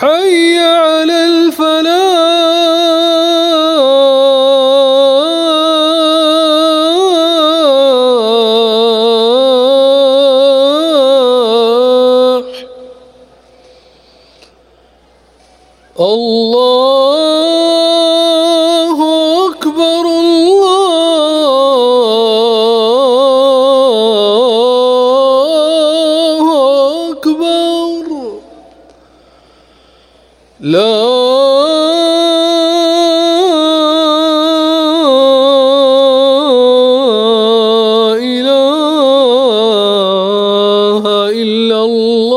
حي على الفلاح. الله لا إله إلا الله